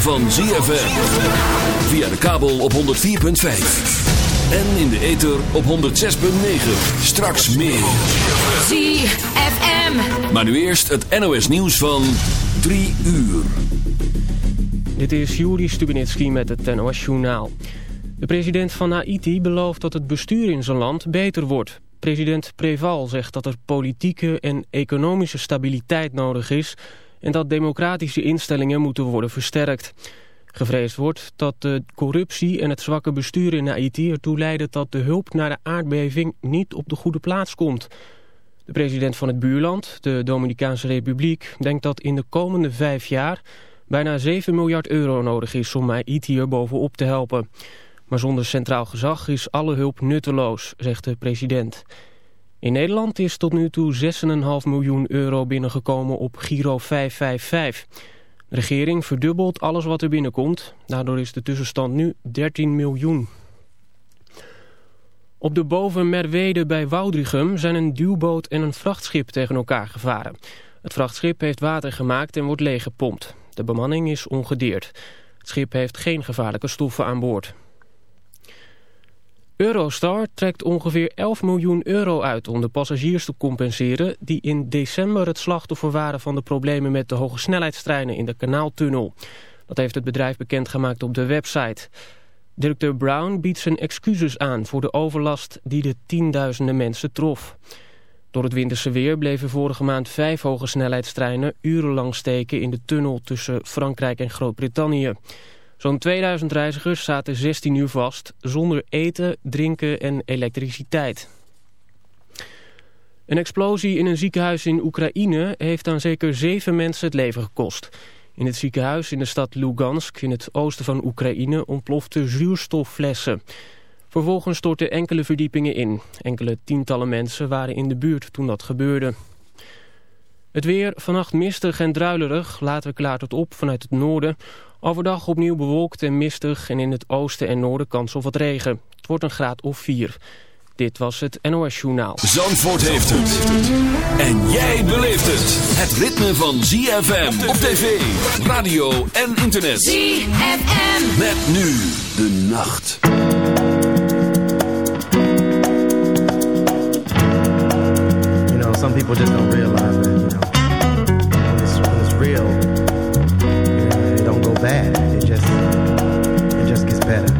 van ZFM. Via de kabel op 104.5. En in de ether op 106.9. Straks meer. ZFM. Maar nu eerst het NOS nieuws van 3 uur. Dit is Juri Stubenitski met het NOS-journaal. De president van Haiti belooft dat het bestuur in zijn land beter wordt. President Preval zegt dat er politieke en economische stabiliteit nodig is... en dat democratische instellingen moeten worden versterkt. Gevreesd wordt dat de corruptie en het zwakke bestuur in Haiti ertoe leiden... dat de hulp naar de aardbeving niet op de goede plaats komt... De president van het buurland, de Dominicaanse Republiek, denkt dat in de komende vijf jaar bijna 7 miljard euro nodig is om Haiti er bovenop te helpen. Maar zonder centraal gezag is alle hulp nutteloos, zegt de president. In Nederland is tot nu toe 6,5 miljoen euro binnengekomen op Giro 555. De regering verdubbelt alles wat er binnenkomt. Daardoor is de tussenstand nu 13 miljoen. Op de boven Merwede bij Woudrichem zijn een duwboot en een vrachtschip tegen elkaar gevaren. Het vrachtschip heeft water gemaakt en wordt leeggepompt. De bemanning is ongedeerd. Het schip heeft geen gevaarlijke stoffen aan boord. Eurostar trekt ongeveer 11 miljoen euro uit om de passagiers te compenseren... die in december het slachtoffer waren van de problemen met de hoge snelheidstreinen in de kanaaltunnel. Dat heeft het bedrijf bekendgemaakt op de website. Directeur Brown biedt zijn excuses aan voor de overlast die de tienduizenden mensen trof. Door het winterse weer bleven vorige maand vijf hoge snelheidstreinen urenlang steken in de tunnel tussen Frankrijk en Groot-Brittannië. Zo'n 2000 reizigers zaten 16 uur vast, zonder eten, drinken en elektriciteit. Een explosie in een ziekenhuis in Oekraïne heeft aan zeker zeven mensen het leven gekost. In het ziekenhuis in de stad Lugansk in het oosten van Oekraïne ontplofte zuurstofflessen. Vervolgens stortten enkele verdiepingen in. Enkele tientallen mensen waren in de buurt toen dat gebeurde. Het weer, vannacht mistig en druilerig, later klaart het op vanuit het noorden. Overdag opnieuw bewolkt en mistig en in het oosten en noorden kans op wat regen. Het wordt een graad of 4. Dit was het NOS Journaal. Zandvoort heeft het. En jij beleeft het. Het ritme van ZFM op tv, radio en internet. ZFM. Met nu de nacht. You know, some people just don't realize that, you know, when it's, when it's real, bad. It just, it just gets better.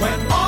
When all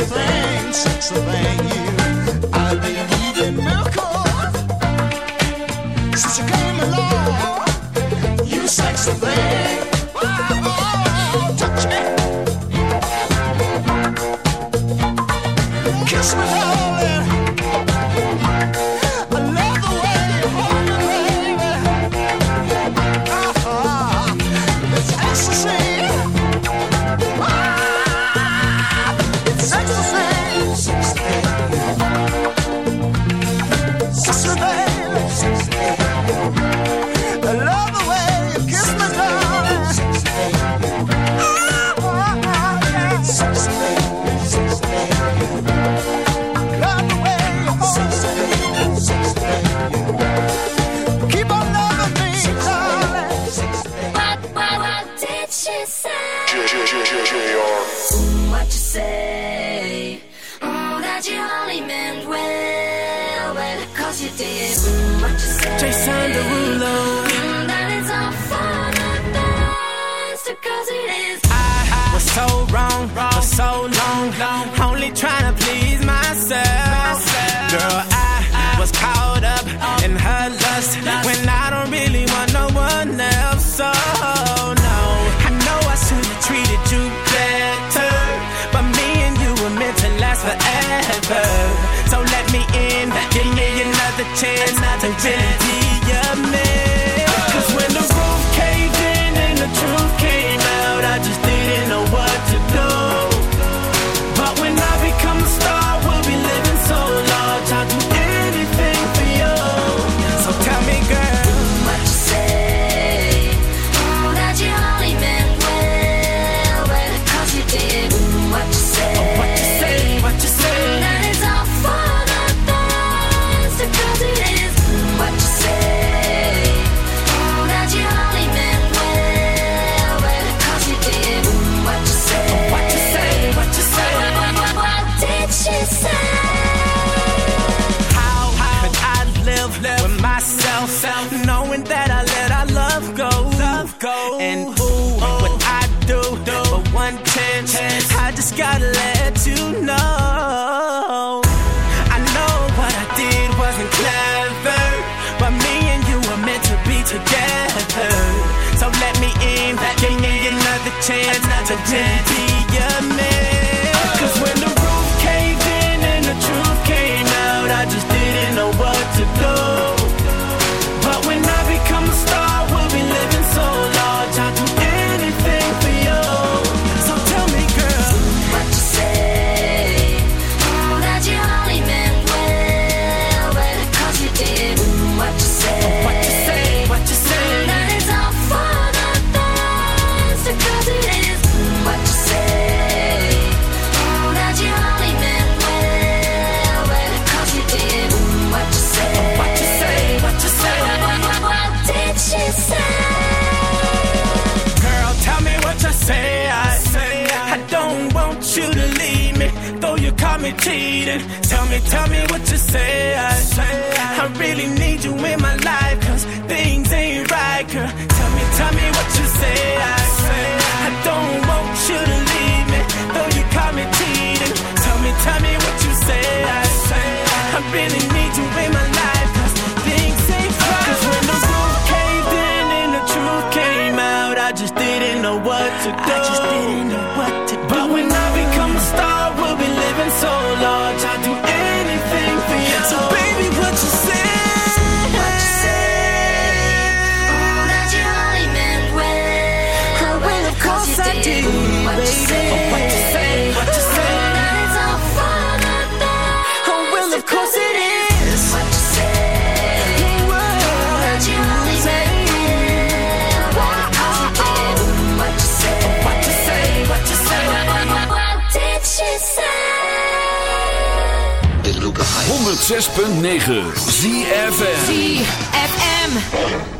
a thing, such thing, you. I'd be to do. I just didn't know 106.9 ZFM. ZFM.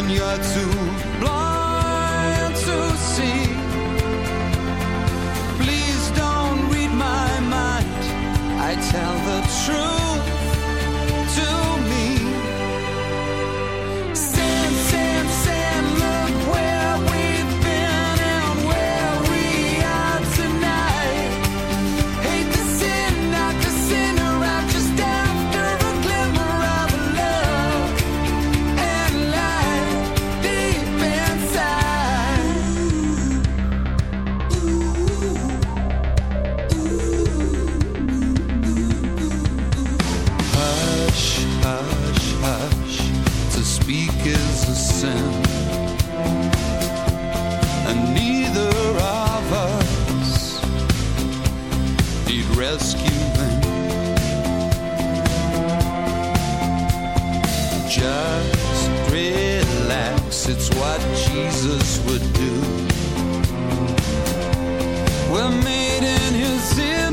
when you're too blind to see. Please don't read my mind. I tell the truth.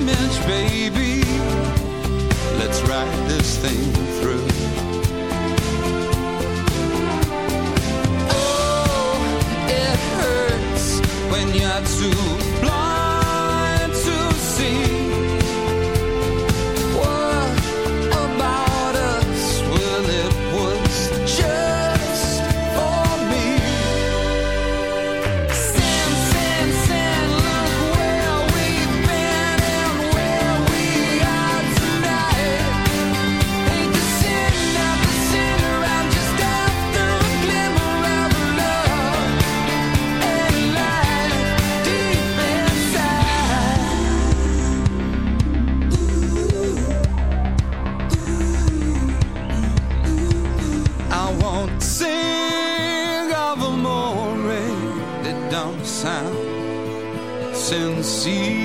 image, baby. Let's ride this thing through. Oh, it hurts when you're too see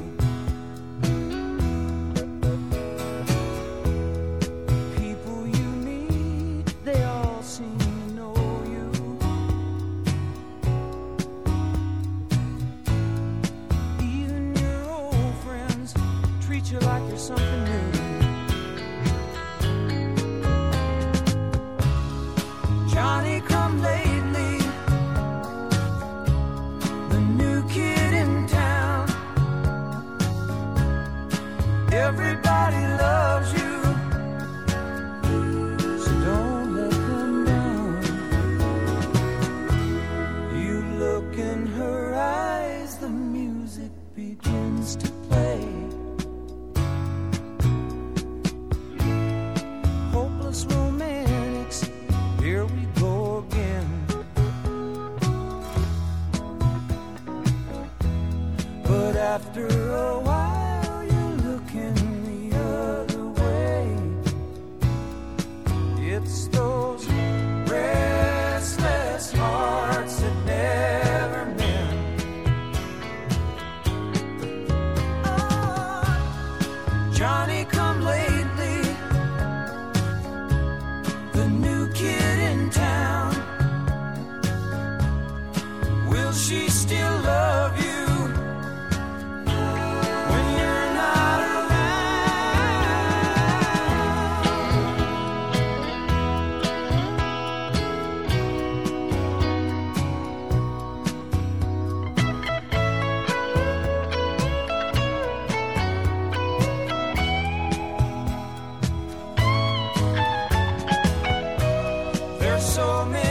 So many